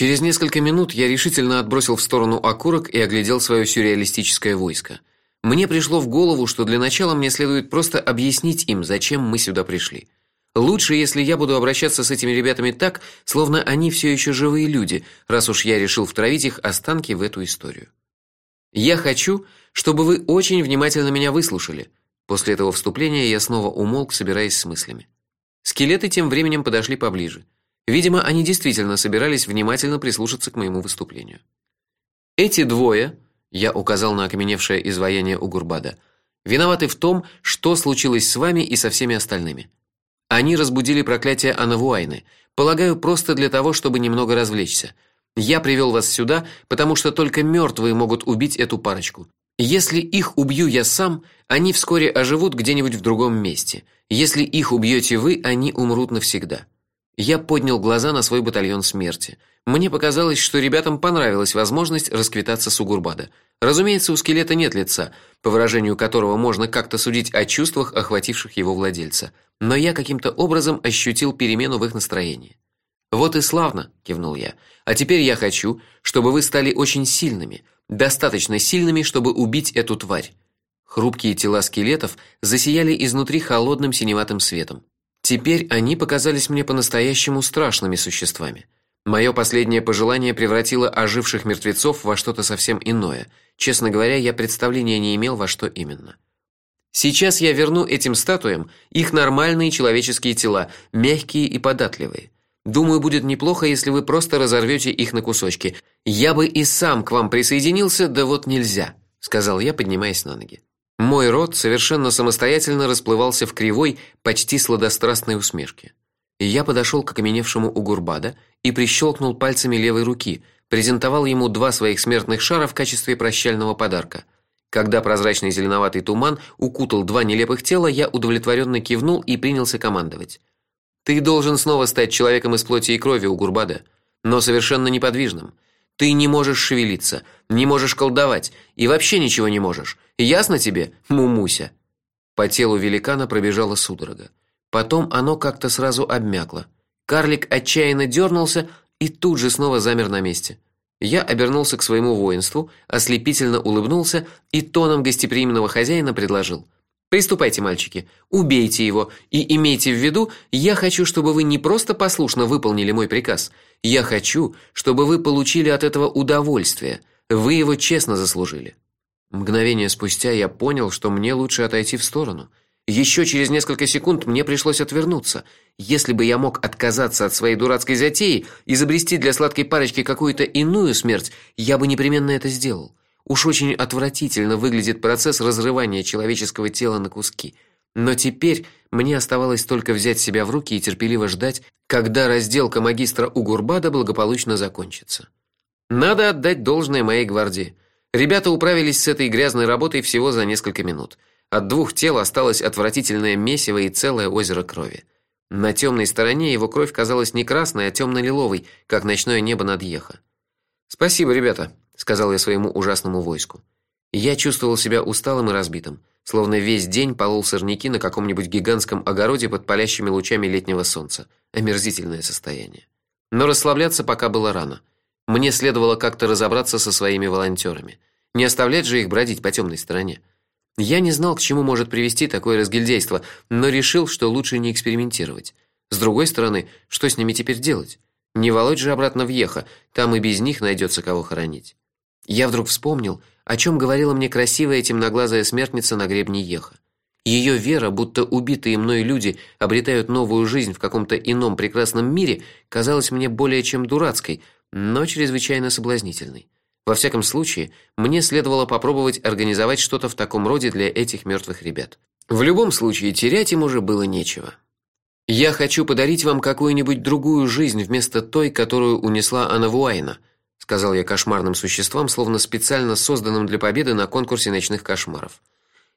Через несколько минут я решительно отбросил в сторону окурок и оглядел свое сюрреалистическое войско. Мне пришло в голову, что для начала мне следует просто объяснить им, зачем мы сюда пришли. Лучше, если я буду обращаться с этими ребятами так, словно они все еще живые люди, раз уж я решил втравить их останки в эту историю. Я хочу, чтобы вы очень внимательно меня выслушали. После этого вступления я снова умолк, собираясь с мыслями. Скелеты тем временем подошли поближе. Видимо, они действительно собирались внимательно прислушаться к моему выступлению. Эти двое, я указал на окаменевшее изваяние Угурбада, виноваты в том, что случилось с вами и со всеми остальными. Они разбудили проклятие Анавуайны, полагаю, просто для того, чтобы немного развлечься. Я привел вас сюда, потому что только мертвые могут убить эту парочку. Если их убью я сам, они вскоре оживут где-нибудь в другом месте. Если их убьете вы, они умрут навсегда. Я поднял глаза на свой батальон смерти. Мне показалось, что ребятам понравилась возможность расквитаться с Угурбада. Разумеется, у скелета нет лица, по выражению которого можно как-то судить о чувствах, охвативших его владельца. Но я каким-то образом ощутил перемену в их настроении. Вот и славно, кивнул я. А теперь я хочу, чтобы вы стали очень сильными, достаточно сильными, чтобы убить эту тварь. Хрупкие тела скелетов засияли изнутри холодным синеватым светом. Теперь они показались мне по-настоящему страшными существами. Мое последнее пожелание превратило оживших мертвецов во что-то совсем иное. Честно говоря, я представления не имел, во что именно. Сейчас я верну этим статуям их нормальные человеческие тела, мягкие и податливые. Думаю, будет неплохо, если вы просто разорвете их на кусочки. Я бы и сам к вам присоединился, да вот нельзя, сказал я, поднимаясь на ноги. Мой рот совершенно самостоятельно расплывался в кривой, почти сладострастной усмешке. И я подошел к окаменевшему Угурбада и прищелкнул пальцами левой руки, презентовал ему два своих смертных шара в качестве прощального подарка. Когда прозрачный зеленоватый туман укутал два нелепых тела, я удовлетворенно кивнул и принялся командовать. Ты должен снова стать человеком из плоти и крови, Угурбада, но совершенно неподвижным. Ты не можешь шевелиться, не можешь колдовать и вообще ничего не можешь. Ясно тебе, Мумуся? По телу великана пробежала судорога. Потом оно как-то сразу обмякло. Карлик отчаянно дернулся и тут же снова замер на месте. Я обернулся к своему воинству, ослепительно улыбнулся и тоном гостеприимного хозяина предложил: Приступайте, мальчики, убейте его и имейте в виду, я хочу, чтобы вы не просто послушно выполнили мой приказ. Я хочу, чтобы вы получили от этого удовольствие. Вы его честно заслужили. Мгновение спустя я понял, что мне лучше отойти в сторону. Еще через несколько секунд мне пришлось отвернуться. Если бы я мог отказаться от своей дурацкой затеи, изобрести для сладкой парочки какую-то иную смерть, я бы непременно это сделал. Уж очень отвратительно выглядит процесс разрывания человеческого тела на куски. Но теперь мне оставалось только взять себя в руки и терпеливо ждать, когда разделка магистра Угурбада благополучно закончится. Надо отдать должное моей гвардии. Ребята управились с этой грязной работой всего за несколько минут. От двух тел осталось отвратительное месиво и целое озеро крови. На темной стороне его кровь казалась не красной, а темно лиловой как ночное небо над Еха. Спасибо, ребята, сказал я своему ужасному войску. Я чувствовал себя усталым и разбитым, словно весь день полол сорняки на каком-нибудь гигантском огороде под палящими лучами летнего солнца. Омерзительное состояние. Но расслабляться пока было рано. Мне следовало как-то разобраться со своими волонтерами. Не оставлять же их бродить по темной стороне. Я не знал, к чему может привести такое разгильдяйство, но решил, что лучше не экспериментировать. С другой стороны, что с ними теперь делать? Не волочь же обратно в Еха, там и без них найдется кого хоронить. Я вдруг вспомнил, о чем говорила мне красивая темноглазая смертница на гребне Еха. Ее вера, будто убитые мной люди обретают новую жизнь в каком-то ином прекрасном мире, казалась мне более чем дурацкой, но чрезвычайно соблазнительной. Во всяком случае, мне следовало попробовать организовать что-то в таком роде для этих мертвых ребят. В любом случае, терять им уже было нечего. Я хочу подарить вам какую-нибудь другую жизнь вместо той, которую унесла Анавуайна – сказал я кошмарным существам, словно специально созданным для победы на конкурсе ночных кошмаров.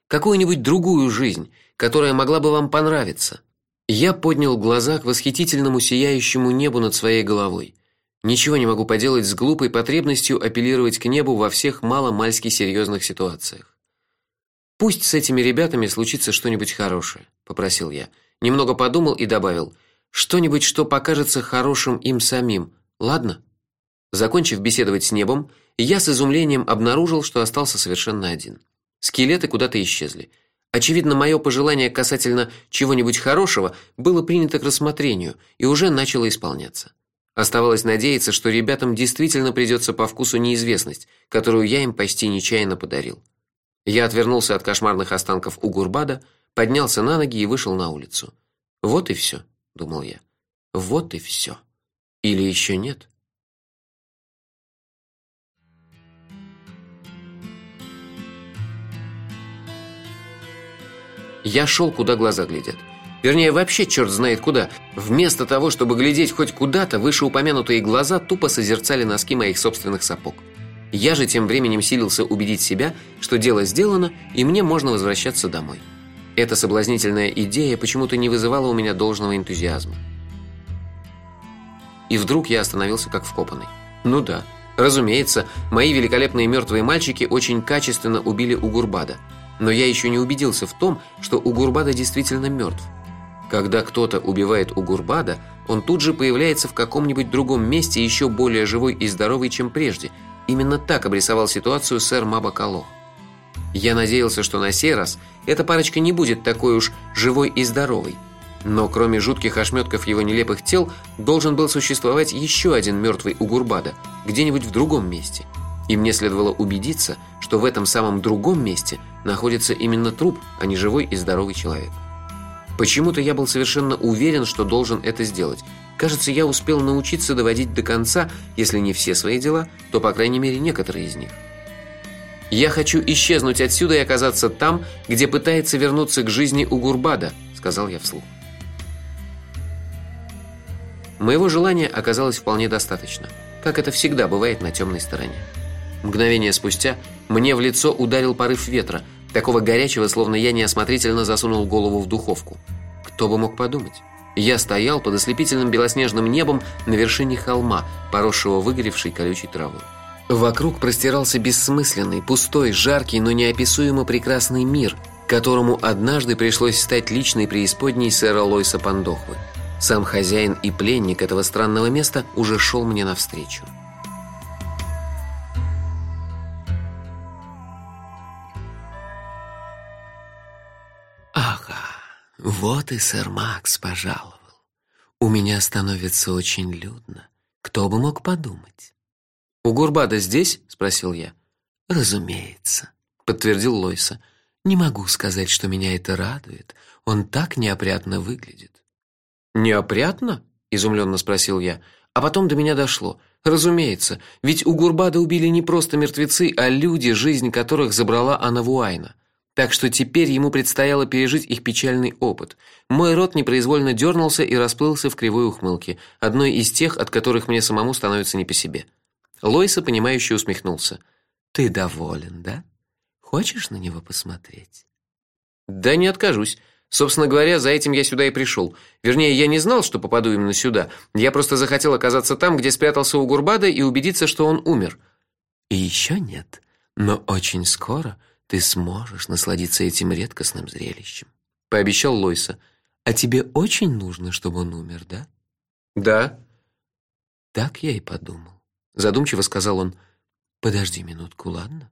Какую-нибудь другую жизнь, которая могла бы вам понравиться. Я поднял глаза к восхитительному сияющему небу над своей головой. Ничего не могу поделать с глупой потребностью апеллировать к небу во всех мало-мальски серьезных ситуациях. Пусть с этими ребятами случится что-нибудь хорошее, попросил я. Немного подумал и добавил: что-нибудь, что покажется хорошим им самим. Ладно? Закончив беседовать с небом, я с изумлением обнаружил, что остался совершенно один. Скелеты куда-то исчезли. Очевидно, мое пожелание касательно чего-нибудь хорошего было принято к рассмотрению и уже начало исполняться. Оставалось надеяться, что ребятам действительно придется по вкусу неизвестность, которую я им почти нечаянно подарил. Я отвернулся от кошмарных останков у Гурбада, поднялся на ноги и вышел на улицу. Вот и все, думал я. Вот и все. Или еще нет? Я шел, куда глаза глядят. Вернее, вообще черт знает куда. Вместо того, чтобы глядеть хоть куда-то, вышеупомянутые глаза тупо созерцали носки моих собственных сапог. Я же тем временем силился убедить себя, что дело сделано, и мне можно возвращаться домой. Эта соблазнительная идея почему-то не вызывала у меня должного энтузиазма. И вдруг я остановился как вкопанный. Ну да, разумеется, мои великолепные мертвые мальчики очень качественно убили Угурбада. Но я еще не убедился в том, что Угурбада действительно мертв. Когда кто-то убивает Угурбада, он тут же появляется в каком-нибудь другом месте еще более живой и здоровый, чем прежде. Именно так обрисовал ситуацию сэр Мабакало. Я надеялся, что на сей раз эта парочка не будет такой уж живой и здоровой. Но кроме жутких ошметков его нелепых тел, должен был существовать еще один мертвый Угурбада, где-нибудь в другом месте. И мне следовало убедиться, что в этом самом другом месте находится именно труп, а не живой и здоровый человек. Почему-то я был совершенно уверен, что должен это сделать. Кажется, я успел научиться доводить до конца, если не все свои дела, то по крайней мере некоторые из них. Я хочу исчезнуть отсюда и оказаться там, где пытается вернуться к жизни Угурбада, сказал я вслух. Моего желания оказалось вполне достаточно, как это всегда бывает на темной стороне. Мгновение спустя мне в лицо ударил порыв ветра, такого горячего, словно я неосмотрительно засунул голову в духовку. Кто бы мог подумать? Я стоял под ослепительным белоснежным небом на вершине холма, поросшего выгоревшей колючей травой. Вокруг простирался бессмысленный, пустой, жаркий, но неописуемо прекрасный мир, которому однажды пришлось стать личной преисподней сэра Лойса Пандохвы. Сам хозяин и пленник этого странного места уже шел мне навстречу. Вот и сэр Макс пожаловал. У меня становится очень людно. Кто бы мог подумать? У Гурбада здесь? спросил я. Разумеется, подтвердил Лойса. Не могу сказать, что меня это радует. Он так неопрятно выглядит. Неопрятно? изумленно спросил я, а потом до меня дошло. Разумеется, ведь у Гурбада убили не просто мертвецы, а люди, жизнь которых забрала Анавуайна. Так что теперь ему предстояло пережить их печальный опыт. Мой рот непроизвольно дернулся и расплылся в кривой ухмылке, одной из тех, от которых мне самому становится не по себе. Лойса понимающе усмехнулся. Ты доволен, да? Хочешь на него посмотреть? Да не откажусь. Собственно говоря, за этим я сюда и пришел. Вернее, я не знал, что попаду именно сюда. Я просто захотел оказаться там, где спрятался у Гурбада и убедиться, что он умер. И еще нет, но очень скоро ты сможешь насладиться этим редкостным зрелищем, пообещал Лойса. А тебе очень нужно, чтобы он умер, да? Да. Так я и подумал, задумчиво сказал он. Подожди минутку, ладно?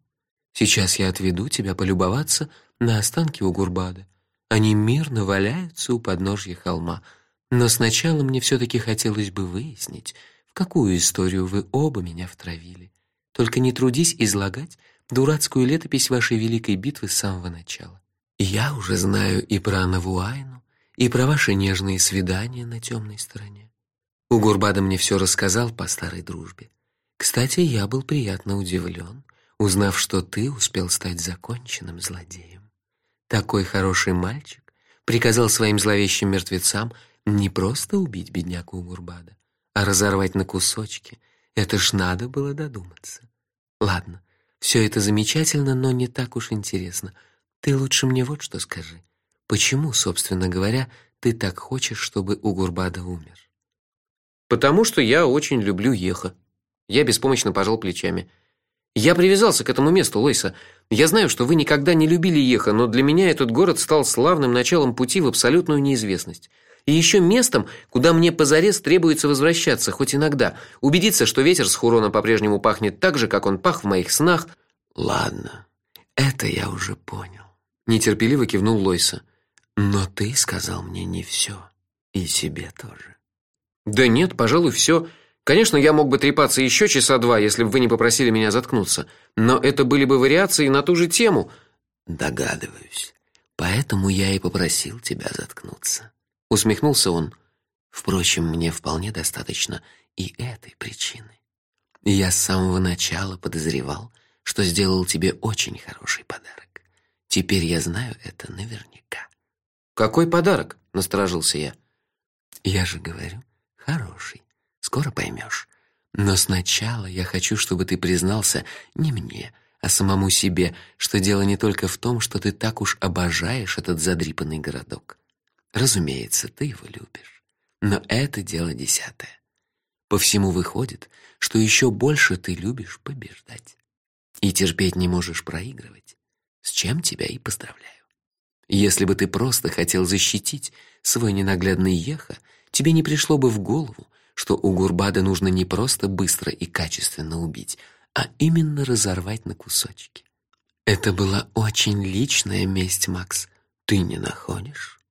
Сейчас я отведу тебя полюбоваться на останки у Гурбада. Они мирно валяются у подножья холма. Но сначала мне все таки хотелось бы выяснить, в какую историю вы оба меня втравили. Только не трудись излагать дурацкую летопись вашей великой битвы с самого начала. Я уже знаю и про Навуайну, и про ваши нежные свидания на темной стороне. У Гурбада мне все рассказал по старой дружбе. Кстати, я был приятно удивлен, узнав, что ты успел стать законченным злодеем. Такой хороший мальчик приказал своим зловещим мертвецам не просто убить беднягу Гурбада, а разорвать на кусочки. Это ж надо было додуматься. Ладно, все это замечательно, но не так уж интересно. Ты лучше мне вот что скажи. Почему, собственно говоря, ты так хочешь, чтобы Угурбада умер? Потому что я очень люблю Еха. Я беспомощно пожал плечами. Я привязался к этому месту, Лойса. Я знаю, что вы никогда не любили Еха, но для меня этот город стал славным началом пути в абсолютную неизвестность. И еще местом, куда мне позарез требуется возвращаться хоть иногда, убедиться, что ветер с Хурона по-прежнему пахнет так же, как он пах в моих снах. Ладно, это я уже понял. Нетерпеливо кивнул Лойса. Но ты сказал мне не все, и себе тоже. Да нет, пожалуй, все. Конечно, я мог бы трепаться еще часа два, если бы вы не попросили меня заткнуться, но это были бы вариации на ту же тему. Догадываюсь. Поэтому я и попросил тебя заткнуться. Усмехнулся он. Впрочем, мне вполне достаточно и этой причины. Я с самого начала подозревал, что сделал тебе очень хороший подарок. Теперь я знаю это наверняка. Какой подарок? насторожился я. Я же говорю, хороший. Скоро поймешь. Но сначала я хочу, чтобы ты признался не мне, а самому себе, что дело не только в том, что ты так уж обожаешь этот задрипанный городок. Разумеется, ты его любишь, но это дело десятое. По всему выходит, что еще больше ты любишь побеждать и терпеть не можешь проигрывать. С чем тебя и поздравляю. Если бы ты просто хотел защитить свой ненаглядный еха, тебе не пришло бы в голову, что у Гурбада нужно не просто быстро и качественно убить, а именно разорвать на кусочки. Это была очень личная месть, Макс. Ты не находишь?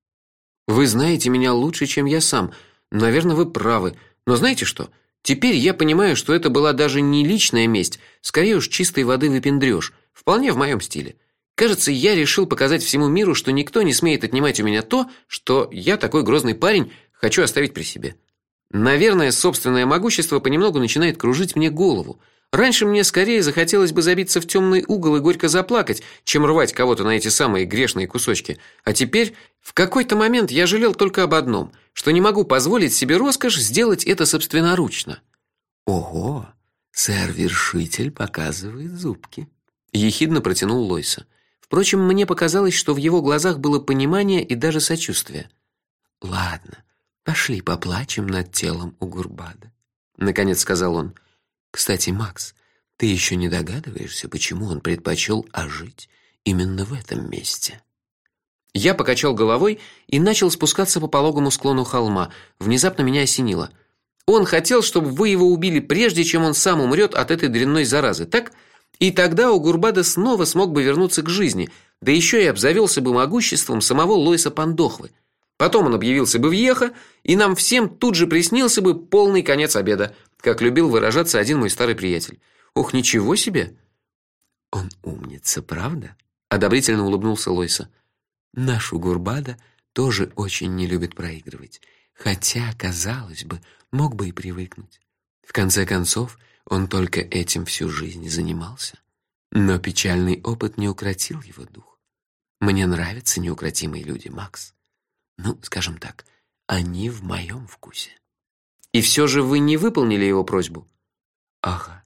Вы знаете меня лучше, чем я сам. Наверное, вы правы. Но знаете что? Теперь я понимаю, что это была даже не личная месть, скорее уж чистой воды выпендрёж, вполне в моем стиле. Кажется, я решил показать всему миру, что никто не смеет отнимать у меня то, что я такой грозный парень хочу оставить при себе. Наверное, собственное могущество понемногу начинает кружить мне голову. Раньше мне скорее захотелось бы забиться в темный угол и горько заплакать, чем рвать кого-то на эти самые грешные кусочки. А теперь в какой-то момент я жалел только об одном, что не могу позволить себе роскошь сделать это собственноручно. Ого, сэр-вершитель показывает зубки. Ехидно протянул Лойса. Впрочем, мне показалось, что в его глазах было понимание и даже сочувствие. Ладно, пошли поплачем над телом у Гурбада, наконец сказал он. Кстати, Макс, ты еще не догадываешься, почему он предпочел ожить именно в этом месте? Я покачал головой и начал спускаться по пологому склону холма. Внезапно меня осенило. Он хотел, чтобы вы его убили прежде, чем он сам умрет от этой дрянной заразы, так? И тогда у Гурбада снова смог бы вернуться к жизни, да еще и обзавелся бы могуществом самого Лойса Пандохвы. Потом он объявился бы в Еха, и нам всем тут же приснился бы полный конец обеда как любил выражаться один мой старый приятель. Ох, ничего себе. Он умница, правда? одобрительно улыбнулся Лойса. Наш Угурбада тоже очень не любит проигрывать, хотя, казалось бы, мог бы и привыкнуть. В конце концов, он только этим всю жизнь занимался. Но печальный опыт не укротил его дух. Мне нравятся неукротимые люди, Макс. Ну, скажем так, они в моем вкусе. И все же вы не выполнили его просьбу. Ага.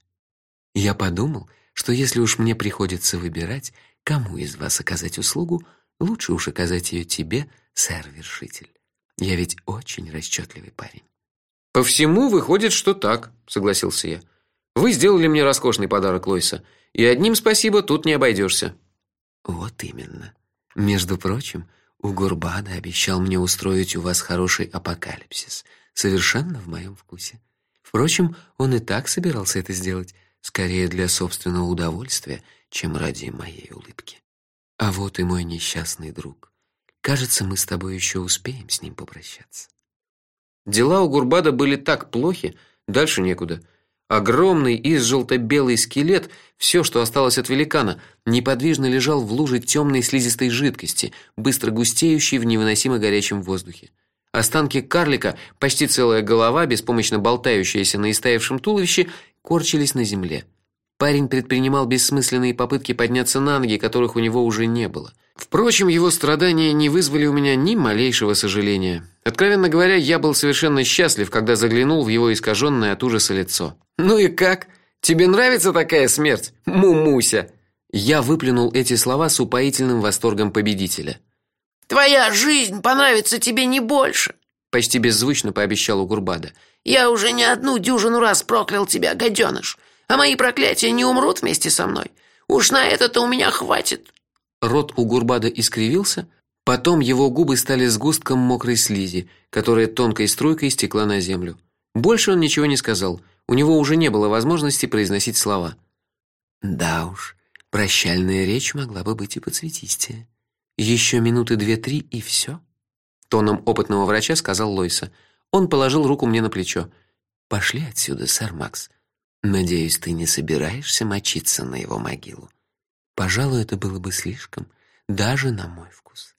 Я подумал, что если уж мне приходится выбирать, кому из вас оказать услугу, лучше уж оказать ее тебе, сэр-вершитель. Я ведь очень расчетливый парень. По всему выходит, что так, согласился я. Вы сделали мне роскошный подарок, Лойса, и одним спасибо тут не обойдешься. Вот именно. Между прочим, у Гурбада обещал мне устроить у вас хороший апокалипсис совершенно в моем вкусе. Впрочем, он и так собирался это сделать, скорее для собственного удовольствия, чем ради моей улыбки. А вот и мой несчастный друг. Кажется, мы с тобой еще успеем с ним попрощаться. Дела у Гурбада были так плохи, дальше некуда. Огромный из желто-белый скелет, все, что осталось от великана, неподвижно лежал в луже темной слизистой жидкости, быстро густеющей в невыносимо горячем воздухе. Останки карлика, почти целая голова, беспомощно болтающаяся на истаившем туловище, корчились на земле. Парень предпринимал бессмысленные попытки подняться на ноги, которых у него уже не было. Впрочем, его страдания не вызвали у меня ни малейшего сожаления. Откровенно говоря, я был совершенно счастлив, когда заглянул в его искаженное от ужаса лицо. Ну и как? Тебе нравится такая смерть, мумуся? Я выплюнул эти слова с упоительным восторгом победителя. Твоя жизнь понравится тебе не больше, почти беззвучно пообещал Угурбада. Я уже не одну дюжину раз проклял тебя, гаденыш, а мои проклятия не умрут вместе со мной. Уж на это-то у меня хватит. Рот Угурбада искривился, Потом его губы стали сгустком мокрой слизи, которая тонкой струйкой стекла на землю. Больше он ничего не сказал. У него уже не было возможности произносить слова. Да уж, прощальная речь могла бы быть и поцветистее. Еще минуты две-три и все. Тоном опытного врача сказал Лойса. Он положил руку мне на плечо. Пошли отсюда, сэр Макс. Надеюсь, ты не собираешься мочиться на его могилу. Пожалуй, это было бы слишком, даже на мой вкус.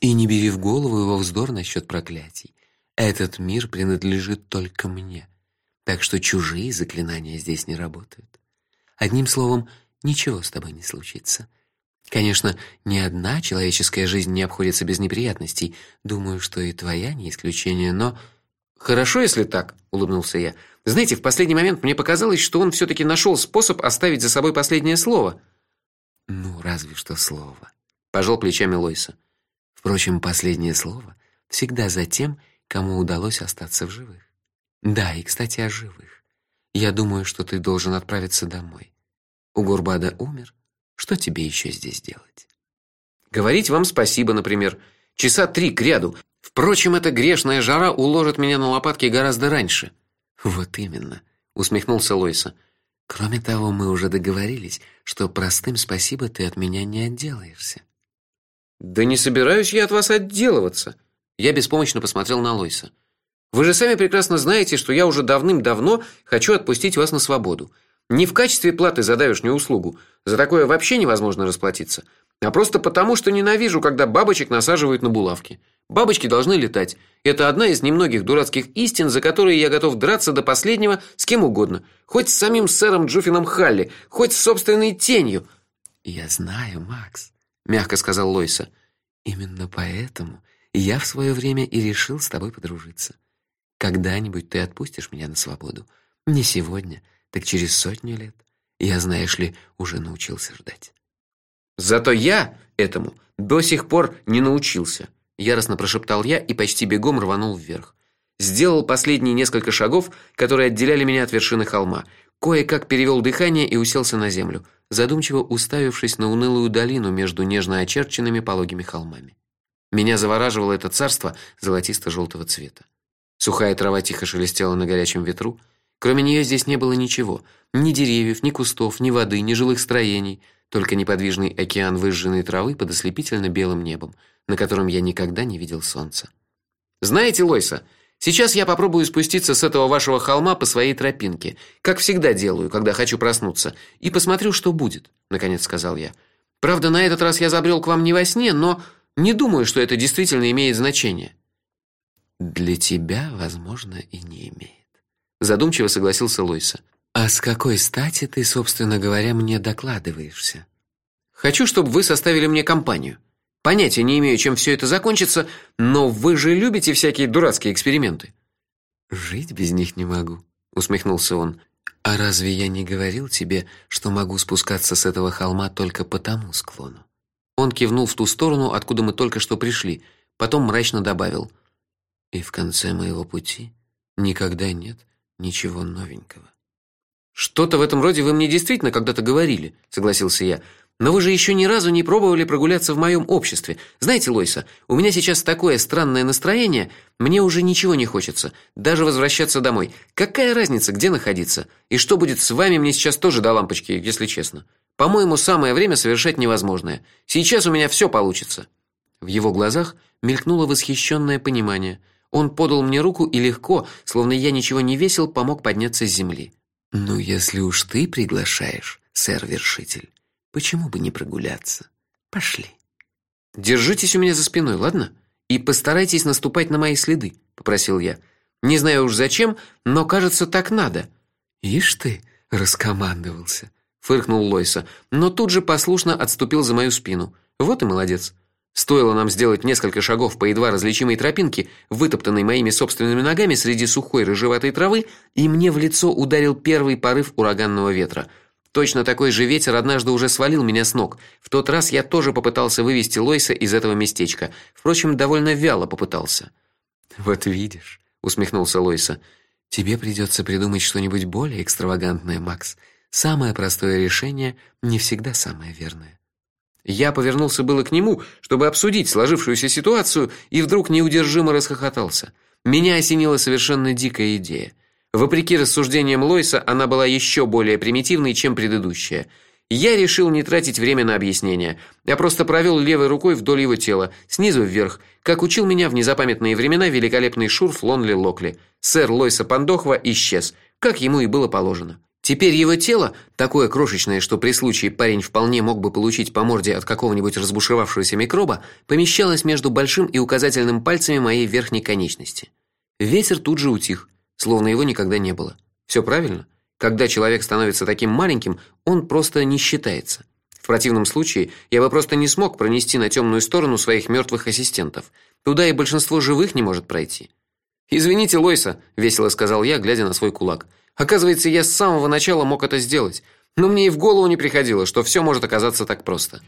И не бери в голову его вздор насчет проклятий. Этот мир принадлежит только мне, так что чужие заклинания здесь не работают. Одним словом, ничего с тобой не случится. Конечно, ни одна человеческая жизнь не обходится без неприятностей. Думаю, что и твоя не исключение, но Хорошо, если так, улыбнулся я. Знаете, в последний момент мне показалось, что он все таки нашел способ оставить за собой последнее слово. Ну, разве что слово. Пожал плечами Лойса. Впрочем, последнее слово всегда за тем, кому удалось остаться в живых. Да, и, кстати, о живых. Я думаю, что ты должен отправиться домой. У Гурбада умер. Что тебе еще здесь делать? Говорить вам спасибо, например. Часа три кряду. Впрочем, эта грешная жара уложит меня на лопатки гораздо раньше. Вот именно, усмехнулся Лойса. Кроме того, мы уже договорились, что простым спасибо ты от меня не отделаешься. Да не собираюсь я от вас отделываться. Я беспомощно посмотрел на Лойса. Вы же сами прекрасно знаете, что я уже давным-давно хочу отпустить вас на свободу. Не в качестве платы за давешнюю услугу, за такое вообще невозможно расплатиться, а просто потому, что ненавижу, когда бабочек насаживают на булавки. Бабочки должны летать. Это одна из немногих дурацких истин, за которые я готов драться до последнего с кем угодно, хоть с самим сэром Джуфином Халли, хоть с собственной тенью. Я знаю, Макс, мягко сказал Лойса. Именно поэтому я в свое время и решил с тобой подружиться. Когда-нибудь ты отпустишь меня на свободу. Не сегодня, так через сотню лет. Я, знаешь ли, уже научился ждать. Зато я этому до сих пор не научился яростно прошептал я и почти бегом рванул вверх. Сделал последние несколько шагов, которые отделяли меня от вершины холма. Кое-как перевел дыхание и уселся на землю, задумчиво уставившись на унылую долину между нежно очерченными пологими холмами. Меня завораживало это царство золотисто желтого цвета. Сухая трава тихо шелестела на горячем ветру. Кроме нее здесь не было ничего: ни деревьев, ни кустов, ни воды, ни жилых строений, только неподвижный океан выжженной травы под ослепительно белым небом, на котором я никогда не видел солнца. Знаете, Лойса, сейчас я попробую спуститься с этого вашего холма по своей тропинке, как всегда делаю, когда хочу проснуться, и посмотрю, что будет, наконец сказал я. Правда, на этот раз я забрел к вам не во сне, но не думаю, что это действительно имеет значение. Для тебя, возможно, и не имеет, задумчиво согласился Лойса. А с какой стати ты, собственно говоря, мне докладываешься? Хочу, чтобы вы составили мне компанию. Понятия не имею, чем все это закончится, но вы же любите всякие дурацкие эксперименты. Жить без них не могу, усмехнулся он. А разве я не говорил тебе, что могу спускаться с этого холма только по тому склону? Он кивнул в ту сторону, откуда мы только что пришли, потом мрачно добавил: "И в конце моего пути никогда нет ничего новенького". Что-то в этом роде вы мне действительно когда-то говорили, согласился я. Но вы же еще ни разу не пробовали прогуляться в моем обществе. Знаете, Лойса, у меня сейчас такое странное настроение, мне уже ничего не хочется, даже возвращаться домой. Какая разница, где находиться? И что будет с вами, мне сейчас тоже до лампочки, если честно. По-моему, самое время совершать невозможное. Сейчас у меня все получится. В его глазах мелькнуло восхищенное понимание. Он подал мне руку и легко, словно я ничего не весил, помог подняться с земли. Ну, если уж ты приглашаешь, сэр-вершитель, Почему бы не прогуляться? Пошли. Держитесь у меня за спиной, ладно? И постарайтесь наступать на мои следы, попросил я. Не знаю уж зачем, но, кажется, так надо. Ишь ты, раскомандовался, фыркнул Лойса, но тут же послушно отступил за мою спину. Вот и молодец. Стоило нам сделать несколько шагов по едва различимой тропинке, вытоптанной моими собственными ногами среди сухой рыжеватой травы, и мне в лицо ударил первый порыв ураганного ветра. Точно такой же ветер однажды уже свалил меня с ног. В тот раз я тоже попытался вывести Лойса из этого местечка. Впрочем, довольно вяло попытался. Вот видишь, усмехнулся Лойса. Тебе придется придумать что-нибудь более экстравагантное, Макс. Самое простое решение не всегда самое верное. Я повернулся было к нему, чтобы обсудить сложившуюся ситуацию, и вдруг неудержимо расхохотался. Меня осенила совершенно дикая идея. Вопреки рассуждениям Лойса, она была еще более примитивной, чем предыдущая. Я решил не тратить время на объяснения. Я просто провел левой рукой вдоль его тела, снизу вверх, как учил меня в незапамятные времена великолепный шурф Лонли Локли. Сэр Лойса Пандохва исчез, как ему и было положено. Теперь его тело, такое крошечное, что при случае парень вполне мог бы получить по морде от какого-нибудь разбушевавшегося микроба, помещалось между большим и указательным пальцами моей верхней конечности. Ветер тут же утих, словно его никогда не было. Все правильно? Когда человек становится таким маленьким, он просто не считается. В противном случае я бы просто не смог пронести на темную сторону своих мертвых ассистентов. Туда и большинство живых не может пройти. Извините, Лойса, весело сказал я, глядя на свой кулак. Оказывается, я с самого начала мог это сделать, но мне и в голову не приходило, что все может оказаться так просто.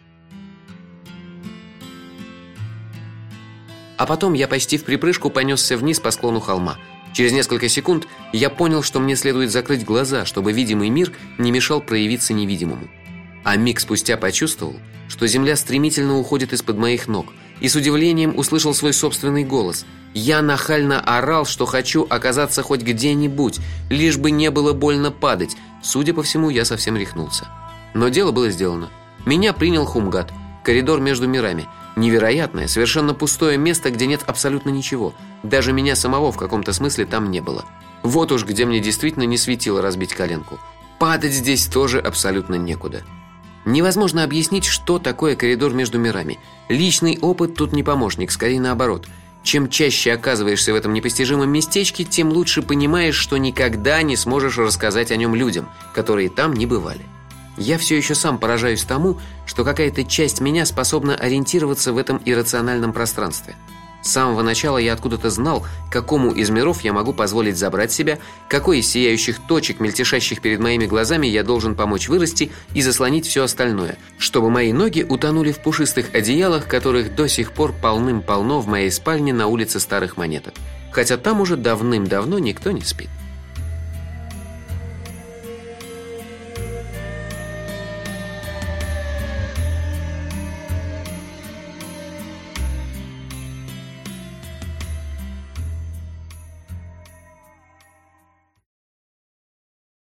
А потом я почти в припрыжку понесся вниз по склону холма. Через несколько секунд я понял, что мне следует закрыть глаза, чтобы видимый мир не мешал проявиться невидимому. А миг спустя почувствовал, что земля стремительно уходит из-под моих ног, и с удивлением услышал свой собственный голос. Я нахально орал, что хочу оказаться хоть где-нибудь, лишь бы не было больно падать. Судя по всему, я совсем рехнулся. Но дело было сделано. Меня принял Хумгат, коридор между мирами. Невероятное, совершенно пустое место, где нет абсолютно ничего. Даже меня самого в каком-то смысле там не было. Вот уж где мне действительно не светило разбить коленку. Падать здесь тоже абсолютно некуда. Невозможно объяснить, что такое коридор между мирами. Личный опыт тут не помощник, скорее наоборот – чем чаще оказываешься в этом непостижимом местечке, тем лучше понимаешь, что никогда не сможешь рассказать о нем людям, которые там не бывали. Я все еще сам поражаюсь тому, что какая-то часть меня способна ориентироваться в этом иррациональном пространстве. С самого начала я откуда-то знал, какому из миров я могу позволить забрать себя, какой из сияющих точек, мельтешащих перед моими глазами, я должен помочь вырасти и заслонить все остальное, чтобы мои ноги утонули в пушистых одеялах, которых до сих пор полным-полно в моей спальне на улице Старых Монеток. Хотя там уже давным-давно никто не спит.